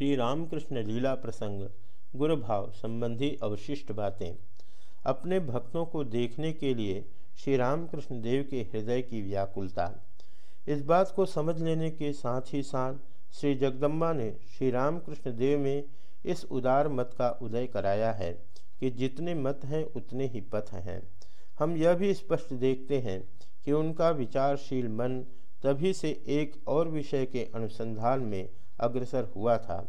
श्री रामकृष्ण लीला प्रसंग गुरु भाव संबंधी अवशिष्ट बातें। अपने भक्तों को देखने के लिए श्री रामकृष्ण देव के हृदय की व्याकुलता। इस बात को समझ लेने के साथ ही साथ श्री जगदम्बा ने श्री रामकृष्ण देव में इस उदार मत का उदय कराया है कि जितने मत हैं, उतने ही पथ हैं। हम यह भी स्पष्ट देखते हैं कि उनका विचारशील मन तभी से एक और विषय के अनुसंधान में अग्रसर हुआ था।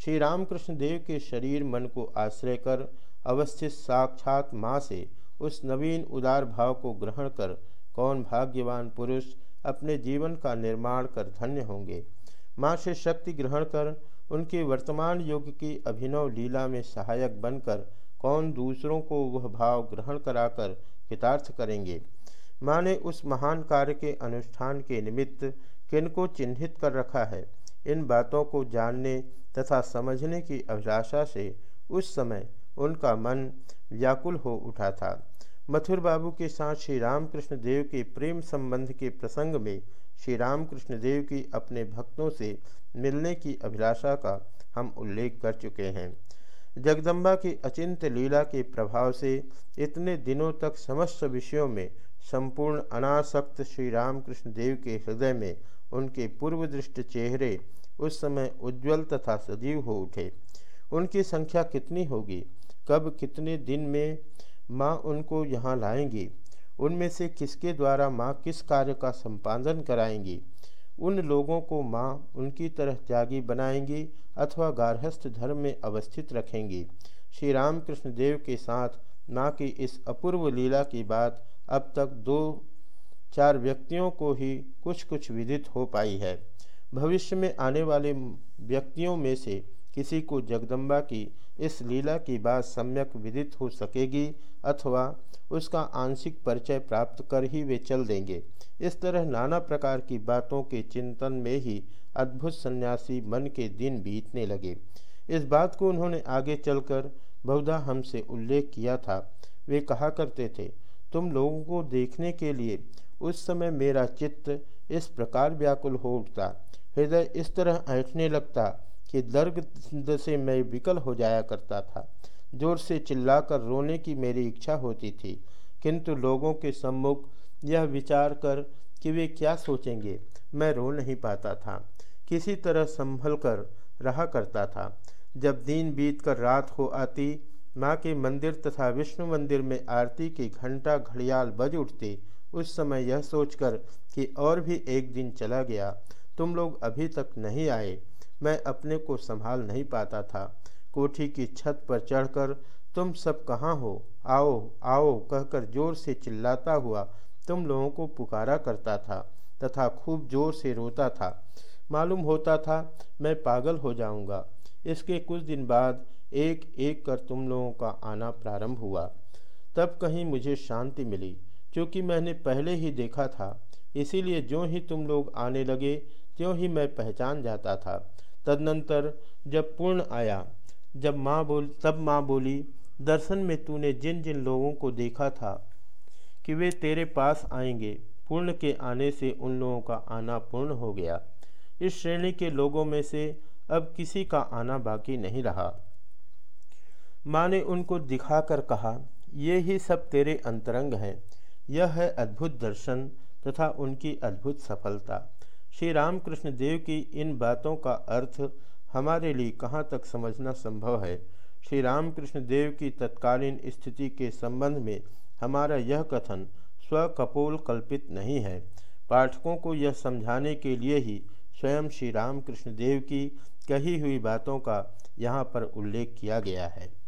श्री रामकृष्ण देव के शरीर मन को आश्रय कर अवस्थित साक्षात माँ से उस नवीन उदार भाव को ग्रहण कर कौन भाग्यवान पुरुष अपने जीवन का निर्माण कर धन्य होंगे। माँ से शक्ति ग्रहण कर उनके वर्तमान युग की अभिनव लीला में सहायक बनकर कौन दूसरों को वह भाव ग्रहण कराकर हितार्थ करेंगे। माँ ने उस महान कार्य के अनुष्ठान के निमित्त किनको चिन्हित कर रखा है? इन बातों को जानने तथा समझने की अभिलाषा से उस समय उनका मन व्याकुल हो उठा था। मथुर बाबू के साथ श्री रामकृष्ण देव के प्रेम संबंध के प्रसंग में श्री रामकृष्ण देव की अपने भक्तों से मिलने की अभिलाषा का हम उल्लेख कर चुके हैं। जगदम्बा की अचिंत लीला के प्रभाव से इतने दिनों तक समस्त विषयों में संपूर्ण अनासक्त श्री रामकृष्ण देव के हृदय में उनके पूर्व दृष्ट चेहरे उस समय उज्ज्वल तथा सजीव हो उठे। उनकी संख्या कितनी होगी? कब कितने दिन में माँ उनको यहाँ लाएँगी? उनमें से किसके द्वारा माँ किस कार्य का संपादन कराएँगी? उन लोगों को माँ उनकी तरह त्यागी बनाएँगी अथवा गार्हस्थ धर्म में अवस्थित रखेंगी? श्री रामकृष्ण देव के साथ माँ की इस अपूर्व लीला की बात अब तक दो चार व्यक्तियों को ही कुछ कुछ विदित हो पाई है। भविष्य में आने वाले व्यक्तियों में से किसी को जगदम्बा की इस लीला की बात सम्यक विदित हो सकेगी अथवा उसका आंशिक परिचय प्राप्त कर ही वे चल देंगे। इस तरह नाना प्रकार की बातों के चिंतन में ही अद्भुत सन्यासी मन के दिन बीतने लगे। इस बात को उन्होंने आगे चलकर बहुधा हमसे उल्लेख किया था। वे कहा करते थे, तुम लोगों को देखने के लिए उस समय मेरा चित्त इस प्रकार व्याकुल हो उठता। हृदय इस तरह ऐठने लगता कि दर्द से मैं विकल हो जाया करता था। ज़ोर से चिल्लाकर रोने की मेरी इच्छा होती थी, किंतु लोगों के सम्मुख यह विचार कर कि वे क्या सोचेंगे, मैं रो नहीं पाता था। किसी तरह संभल कर रहा करता था। जब दिन बीत कर रात हो आती, माँ के मंदिर तथा विष्णु मंदिर में आरती की घंटा घड़ियाल बज उठते उस समय यह सोचकर कि और भी एक दिन चला गया, तुम लोग अभी तक नहीं आए, मैं अपने को संभाल नहीं पाता था। कोठी की छत पर चढ़कर, तुम सब कहाँ हो? आओ आओ, कहकर ज़ोर से चिल्लाता हुआ तुम लोगों को पुकारा करता था तथा खूब ज़ोर से रोता था। मालूम होता था, मैं पागल हो जाऊँगा। इसके कुछ दिन बाद एक एक कर तुम लोगों का आना प्रारंभ हुआ। तब कहीं मुझे शांति मिली। क्योंकि मैंने पहले ही देखा था। इसीलिए जो ही तुम लोग आने लगे, त्यों ही मैं पहचान जाता था। तदनंतर जब पूर्ण आया, जब माँ बोल, तब माँ बोली, दर्शन में तूने जिन जिन लोगों को देखा था कि वे तेरे पास आएँगे, पूर्ण के आने से उन लोगों का आना पूर्ण हो गया। इस श्रेणी के लोगों में से अब किसी का आना बाकी नहीं रहा। माँ ने उनको दिखाकर कहा, ये ही सब तेरे अंतरंग हैं। यह है अद्भुत दर्शन तथा उनकी अद्भुत सफलता। श्री रामकृष्ण देव की इन बातों का अर्थ हमारे लिए कहाँ तक समझना संभव है? श्री रामकृष्ण देव की तत्कालीन स्थिति के संबंध में हमारा यह कथन स्वकपोल कल्पित नहीं है। पाठकों को यह समझाने के लिए ही स्वयं श्री रामकृष्ण देव की कही हुई बातों का यहाँ पर उल्लेख किया गया है।